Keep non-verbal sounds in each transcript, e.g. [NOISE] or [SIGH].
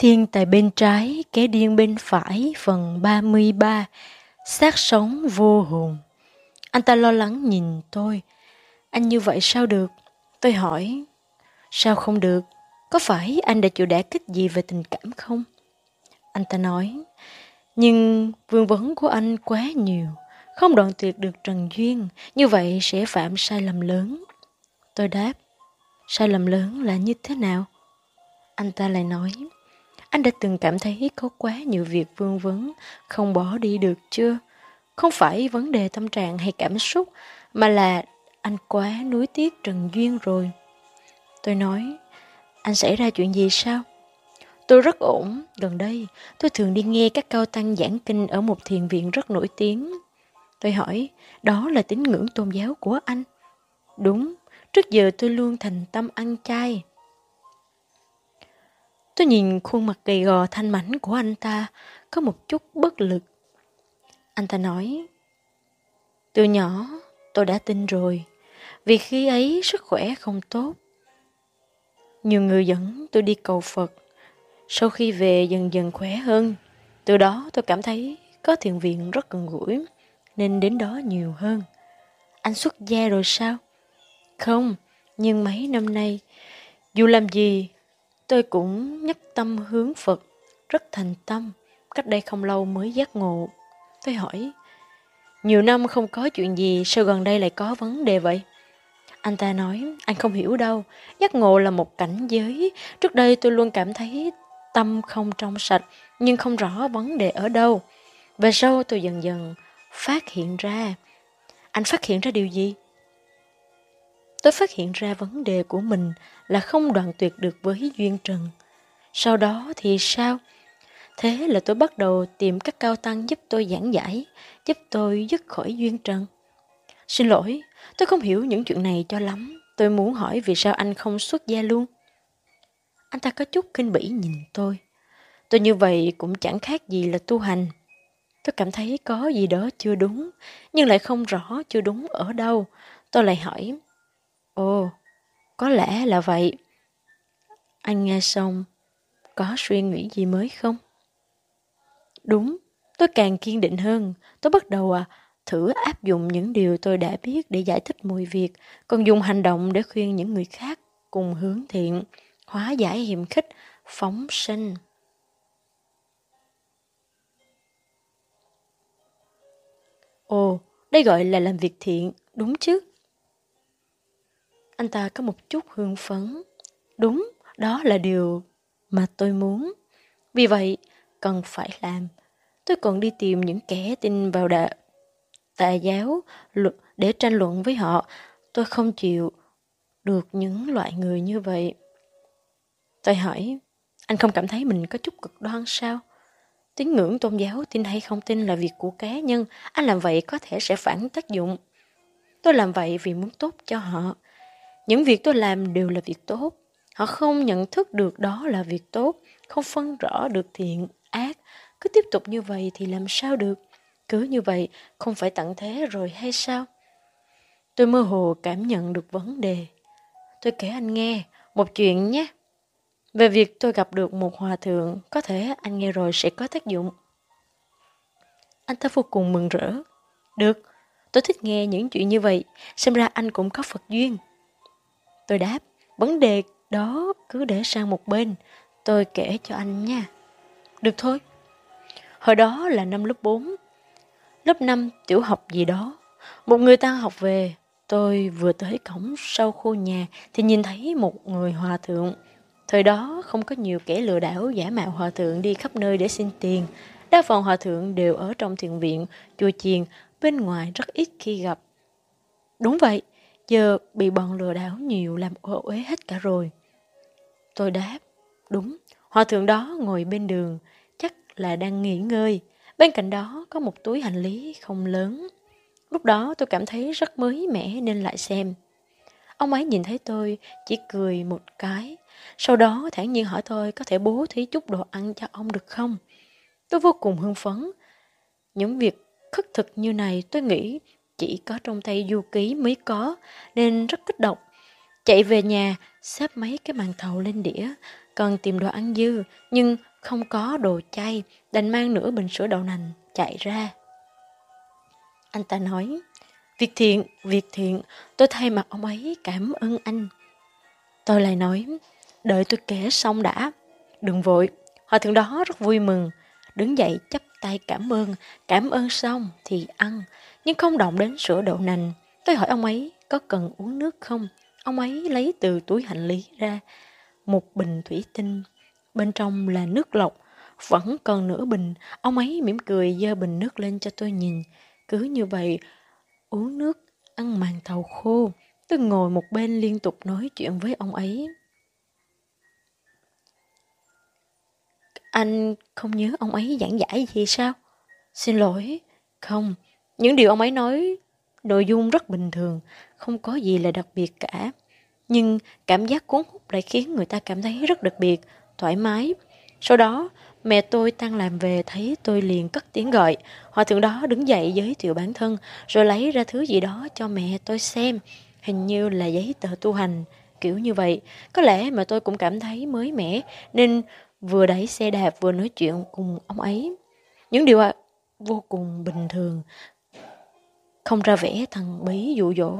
Thiên tại bên trái, kẻ điên bên phải, phần 33. xác sống vô hồn. Anh ta lo lắng nhìn tôi. Anh như vậy sao được? Tôi hỏi. Sao không được? Có phải anh đã chịu đả kích gì về tình cảm không? Anh ta nói. Nhưng vương vấn của anh quá nhiều. Không đoạn tuyệt được Trần Duyên. Như vậy sẽ phạm sai lầm lớn. Tôi đáp. Sai lầm lớn là như thế nào? Anh ta lại nói. Anh đã từng cảm thấy có quá nhiều việc vương vấn, không bỏ đi được chưa? Không phải vấn đề tâm trạng hay cảm xúc, mà là anh quá nuối tiếc Trần Duyên rồi. Tôi nói, anh xảy ra chuyện gì sao? Tôi rất ổn, gần đây tôi thường đi nghe các cao tăng giảng kinh ở một thiền viện rất nổi tiếng. Tôi hỏi, đó là tín ngưỡng tôn giáo của anh? Đúng, trước giờ tôi luôn thành tâm ăn chay. Tôi nhìn khuôn mặt gầy gò thanh mảnh của anh ta, có một chút bất lực. Anh ta nói, từ nhỏ tôi đã tin rồi, vì khi ấy sức khỏe không tốt. Nhiều người dẫn tôi đi cầu Phật, sau khi về dần dần khỏe hơn. Từ đó tôi cảm thấy có thiền viện rất gần gũi, nên đến đó nhiều hơn. Anh xuất gia rồi sao? Không, nhưng mấy năm nay, dù làm gì Tôi cũng nhất tâm hướng Phật, rất thành tâm, cách đây không lâu mới giác ngộ. Tôi hỏi, nhiều năm không có chuyện gì, sao gần đây lại có vấn đề vậy? Anh ta nói, anh không hiểu đâu, giác ngộ là một cảnh giới. Trước đây tôi luôn cảm thấy tâm không trong sạch, nhưng không rõ vấn đề ở đâu. Về sau tôi dần dần phát hiện ra. Anh phát hiện ra điều gì? Tôi phát hiện ra vấn đề của mình là không đoạn tuyệt được với duyên trần. Sau đó thì sao? Thế là tôi bắt đầu tìm các cao tăng giúp tôi giảng giải, giúp tôi dứt khỏi duyên trần. Xin lỗi, tôi không hiểu những chuyện này cho lắm. Tôi muốn hỏi vì sao anh không xuất gia luôn. Anh ta có chút kinh bỉ nhìn tôi. Tôi như vậy cũng chẳng khác gì là tu hành. Tôi cảm thấy có gì đó chưa đúng, nhưng lại không rõ chưa đúng ở đâu. Tôi lại hỏi, Ồ, có lẽ là vậy. Anh nghe xong, có suy nghĩ gì mới không? Đúng, tôi càng kiên định hơn. Tôi bắt đầu à, thử áp dụng những điều tôi đã biết để giải thích mọi việc, còn dùng hành động để khuyên những người khác cùng hướng thiện, hóa giải hiểm khích, phóng sinh. Ồ, đây gọi là làm việc thiện, đúng chứ? Anh ta có một chút hương phấn. Đúng, đó là điều mà tôi muốn. Vì vậy, cần phải làm. Tôi còn đi tìm những kẻ tin vào đạo tà giáo để tranh luận với họ. Tôi không chịu được những loại người như vậy. Tôi hỏi, anh không cảm thấy mình có chút cực đoan sao? Tín ngưỡng tôn giáo tin hay không tin là việc của cá nhân. Anh làm vậy có thể sẽ phản tác dụng. Tôi làm vậy vì muốn tốt cho họ. Những việc tôi làm đều là việc tốt. Họ không nhận thức được đó là việc tốt, không phân rõ được thiện, ác. Cứ tiếp tục như vậy thì làm sao được? Cứ như vậy, không phải tận thế rồi hay sao? Tôi mơ hồ cảm nhận được vấn đề. Tôi kể anh nghe một chuyện nhé. Về việc tôi gặp được một hòa thượng, có thể anh nghe rồi sẽ có tác dụng. Anh ta vô cùng mừng rỡ. Được, tôi thích nghe những chuyện như vậy, xem ra anh cũng có Phật duyên. Tôi đáp, vấn đề đó cứ để sang một bên, tôi kể cho anh nha. Được thôi. Hồi đó là năm lớp 4, lớp 5 tiểu học gì đó. Một người tan học về, tôi vừa tới cổng sau khu nhà thì nhìn thấy một người hòa thượng. Thời đó không có nhiều kẻ lừa đảo giả mạo hòa thượng đi khắp nơi để xin tiền. Đa phần hòa thượng đều ở trong thiền viện, chùa chiền, bên ngoài rất ít khi gặp. Đúng vậy, Giờ bị bọn lừa đảo nhiều làm ô uế hết cả rồi. Tôi đáp, đúng, hòa thượng đó ngồi bên đường, chắc là đang nghỉ ngơi. Bên cạnh đó có một túi hành lý không lớn. Lúc đó tôi cảm thấy rất mới mẻ nên lại xem. Ông ấy nhìn thấy tôi chỉ cười một cái. Sau đó thản nhiên hỏi tôi có thể bố thí chút đồ ăn cho ông được không? Tôi vô cùng hưng phấn. Những việc khất thực như này tôi nghĩ chỉ có trong tay du ký mới có, nên rất kích động. Chạy về nhà, xếp mấy cái màn thầu lên đĩa, cần tìm đồ ăn dư, nhưng không có đồ chay, đành mang nửa bình sữa đậu nành chạy ra. Anh ta nói, Việc thiện, việc thiện, tôi thay mặt ông ấy cảm ơn anh. Tôi lại nói, đợi tôi kể xong đã. Đừng vội, hòa thượng đó rất vui mừng. Đứng dậy chấp tay cảm ơn, cảm ơn xong thì ăn, nhưng không động đến sữa đậu nành. Tôi hỏi ông ấy có cần uống nước không? Ông ấy lấy từ túi hành lý ra một bình thủy tinh. Bên trong là nước lọc, vẫn còn nửa bình. Ông ấy mỉm cười dơ bình nước lên cho tôi nhìn. Cứ như vậy, uống nước, ăn màn thầu khô. Tôi ngồi một bên liên tục nói chuyện với ông ấy. Anh không nhớ ông ấy giảng giải gì sao? Xin lỗi. Không, những điều ông ấy nói nội dung rất bình thường, không có gì là đặc biệt cả. Nhưng cảm giác cuốn hút lại khiến người ta cảm thấy rất đặc biệt, thoải mái. Sau đó, Mẹ tôi tan làm về thấy tôi liền cất tiếng gọi. Hòa thượng đó đứng dậy giới thiệu bản thân, rồi lấy ra thứ gì đó cho mẹ tôi xem. Hình như là giấy tờ tu hành, kiểu như vậy. Có lẽ mà tôi cũng cảm thấy mới mẻ, nên vừa đẩy xe đạp vừa nói chuyện cùng ông ấy. Những điều vô cùng bình thường, không ra vẻ thằng bí dụ dỗ.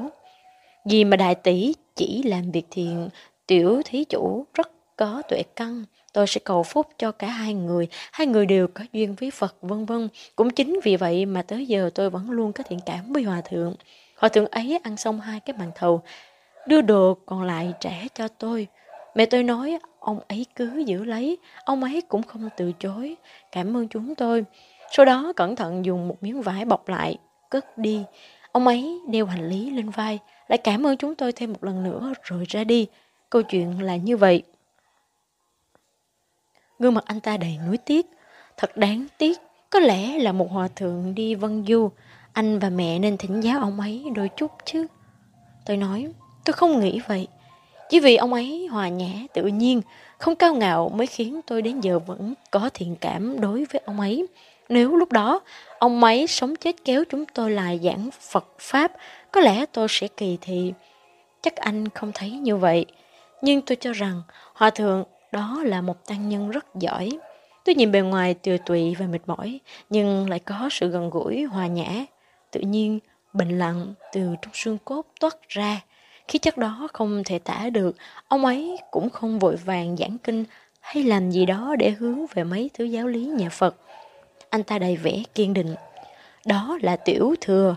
Vì mà đại tỷ chỉ làm việc thiện, tiểu thí chủ rất có tuệ căn, tôi sẽ cầu phúc cho cả hai người, hai người đều có duyên với Phật vân vân. Cũng chính vì vậy mà tới giờ tôi vẫn luôn có thiện cảm với Hòa Thượng. Hòa Thượng ấy ăn xong hai cái bàn thầu, đưa đồ còn lại trả cho tôi. Mẹ tôi nói ông ấy cứ giữ lấy, ông ấy cũng không từ chối. Cảm ơn chúng tôi. Sau đó cẩn thận dùng một miếng vải bọc lại, cất đi. Ông ấy đeo hành lý lên vai, lại cảm ơn chúng tôi thêm một lần nữa rồi ra đi. Câu chuyện là như vậy. Gương mặt anh ta đầy nuối tiếc. Thật đáng tiếc, có lẽ là một hòa thượng đi vân du. Anh và mẹ nên thỉnh giáo ông ấy đôi chút chứ. Tôi nói, tôi không nghĩ vậy. Chỉ vì ông ấy hòa nhã, tự nhiên, không cao ngạo mới khiến tôi đến giờ vẫn có thiện cảm đối với ông ấy. Nếu lúc đó ông ấy sống chết kéo chúng tôi lại giảng Phật Pháp, có lẽ tôi sẽ kỳ thị. Chắc anh không thấy như vậy. Nhưng tôi cho rằng Hòa Thượng đó là một tăng nhân rất giỏi. Tôi nhìn bề ngoài tiều tụy và mệt mỏi, nhưng lại có sự gần gũi, hòa nhã. Tự nhiên, bình lặng từ trong xương cốt toát ra. Khí chất đó không thể tả được, ông ấy cũng không vội vàng giảng kinh hay làm gì đó để hướng về mấy thứ giáo lý nhà Phật. Anh ta đầy vẻ kiên định. Đó là tiểu thừa,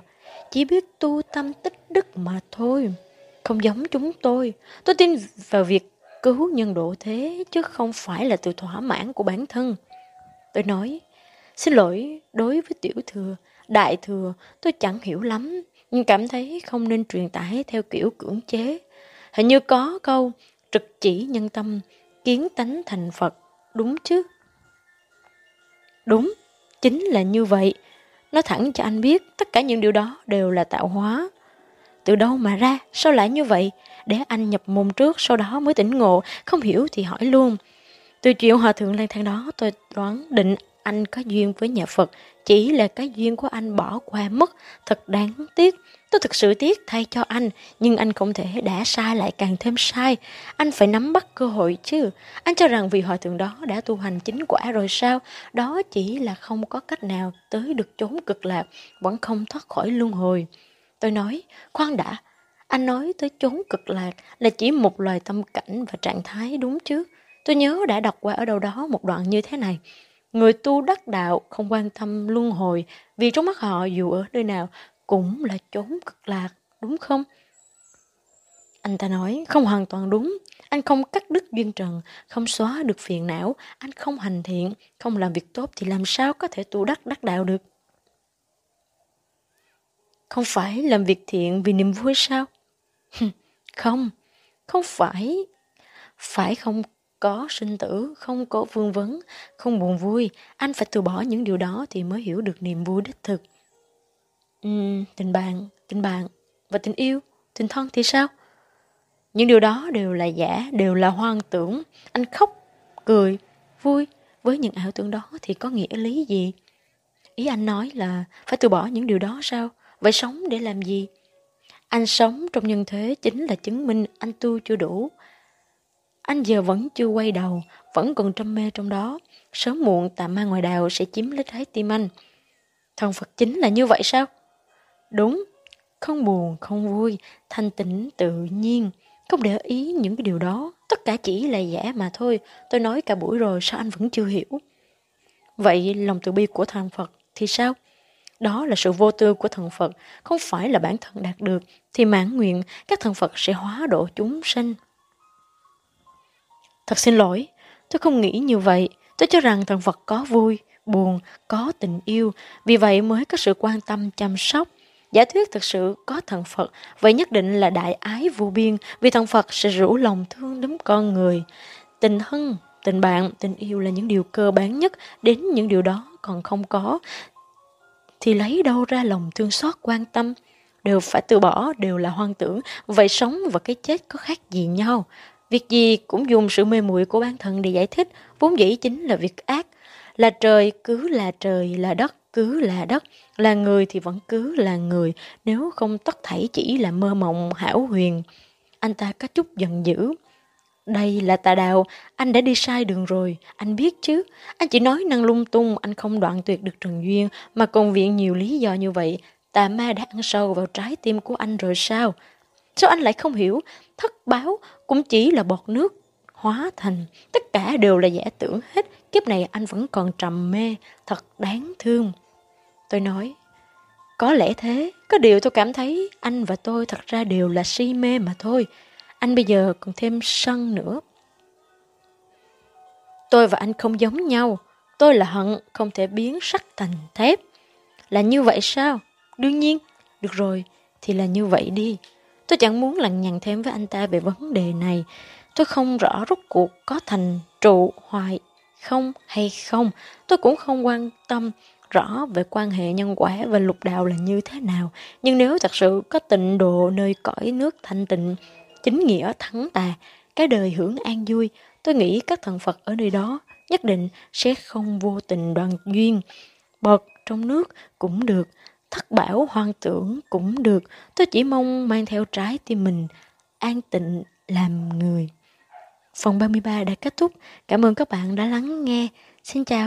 chỉ biết tu tâm tích đức mà thôi. Không giống chúng tôi. Tôi tin vào việc cứu nhân độ thế chứ không phải là từ thỏa mãn của bản thân. Tôi nói, xin lỗi đối với tiểu thừa, đại thừa tôi chẳng hiểu lắm, nhưng cảm thấy không nên truyền tải theo kiểu cưỡng chế. Hình như có câu trực chỉ nhân tâm, kiến tánh thành Phật, đúng chứ? Đúng, chính là như vậy. Nói thẳng cho anh biết tất cả những điều đó đều là tạo hóa. Từ đâu mà ra, sao lại như vậy? để anh nhập môn trước, sau đó mới tỉnh ngộ, không hiểu thì hỏi luôn. Từ chuyện hòa thượng lang thang đó, tôi đoán định anh có duyên với nhà Phật, chỉ là cái duyên của anh bỏ qua mất, thật đáng tiếc. Tôi thực sự tiếc thay cho anh, nhưng anh không thể đã sai lại càng thêm sai. Anh phải nắm bắt cơ hội chứ. Anh cho rằng vì hòa thượng đó đã tu hành chính quả rồi sao? Đó chỉ là không có cách nào tới được chốn cực lạc, vẫn không thoát khỏi luân hồi. Tôi nói, khoan đã, anh nói tới chốn cực lạc là chỉ một loài tâm cảnh và trạng thái đúng chứ. Tôi nhớ đã đọc qua ở đâu đó một đoạn như thế này. Người tu đắc đạo không quan tâm luân hồi vì trong mắt họ dù ở nơi nào cũng là chốn cực lạc, đúng không? Anh ta nói không hoàn toàn đúng. Anh không cắt đứt duyên trần, không xóa được phiền não, anh không hành thiện, không làm việc tốt thì làm sao có thể tu đắc đắc đạo được? Không phải làm việc thiện vì niềm vui sao? [LAUGHS] không, không phải. Phải không có sinh tử, không có vương vấn, không buồn vui. Anh phải từ bỏ những điều đó thì mới hiểu được niềm vui đích thực. Uhm, tình bạn, tình bạn và tình yêu, tình thân thì sao? Những điều đó đều là giả, đều là hoang tưởng. Anh khóc, cười, vui. Với những ảo tưởng đó thì có nghĩa lý gì? Ý anh nói là phải từ bỏ những điều đó sao? Vậy sống để làm gì? Anh sống trong nhân thế chính là chứng minh anh tu chưa đủ. Anh giờ vẫn chưa quay đầu, vẫn còn trăm mê trong đó. Sớm muộn tà ma ngoài đào sẽ chiếm lấy trái tim anh. Thần Phật chính là như vậy sao? Đúng, không buồn, không vui, thanh tĩnh, tự nhiên. Không để ý những cái điều đó. Tất cả chỉ là giả mà thôi. Tôi nói cả buổi rồi sao anh vẫn chưa hiểu? Vậy lòng từ bi của thần Phật thì sao? Đó là sự vô tư của thần Phật, không phải là bản thân đạt được, thì mãn nguyện các thần Phật sẽ hóa độ chúng sinh. Thật xin lỗi, tôi không nghĩ như vậy. Tôi cho rằng thần Phật có vui, buồn, có tình yêu, vì vậy mới có sự quan tâm chăm sóc. Giả thuyết thực sự có thần Phật, vậy nhất định là đại ái vô biên, vì thần Phật sẽ rủ lòng thương đến con người. Tình thân, tình bạn, tình yêu là những điều cơ bản nhất, đến những điều đó còn không có, thì lấy đâu ra lòng thương xót quan tâm? Đều phải từ bỏ, đều là hoang tưởng, vậy sống và cái chết có khác gì nhau? Việc gì cũng dùng sự mê muội của bản thân để giải thích, vốn dĩ chính là việc ác. Là trời cứ là trời, là đất cứ là đất, là người thì vẫn cứ là người, nếu không tất thảy chỉ là mơ mộng hảo huyền. Anh ta có chút giận dữ. Đây là tà đạo, anh đã đi sai đường rồi, anh biết chứ. Anh chỉ nói năng lung tung, anh không đoạn tuyệt được Trần Duyên, mà còn viện nhiều lý do như vậy. Tà ma đã ăn sâu vào trái tim của anh rồi sao? Sao anh lại không hiểu? Thất báo cũng chỉ là bọt nước hóa thành. Tất cả đều là giả tưởng hết. Kiếp này anh vẫn còn trầm mê. Thật đáng thương. Tôi nói, có lẽ thế. Có điều tôi cảm thấy anh và tôi thật ra đều là si mê mà thôi. Anh bây giờ còn thêm sân nữa. Tôi và anh không giống nhau. Tôi là hận, không thể biến sắt thành thép. Là như vậy sao? Đương nhiên. Được rồi, thì là như vậy đi. Tôi chẳng muốn lằng nhằng thêm với anh ta về vấn đề này. Tôi không rõ rốt cuộc có thành trụ hoài không hay không. Tôi cũng không quan tâm rõ về quan hệ nhân quả và lục đạo là như thế nào. Nhưng nếu thật sự có tịnh độ nơi cõi nước thanh tịnh, chính nghĩa thắng tà, cái đời hưởng an vui, tôi nghĩ các thần Phật ở nơi đó nhất định sẽ không vô tình đoàn duyên. Bọt trong nước cũng được, thất bảo hoang tưởng cũng được, tôi chỉ mong mang theo trái tim mình, an tịnh làm người. Phần 33 đã kết thúc. Cảm ơn các bạn đã lắng nghe. Xin chào.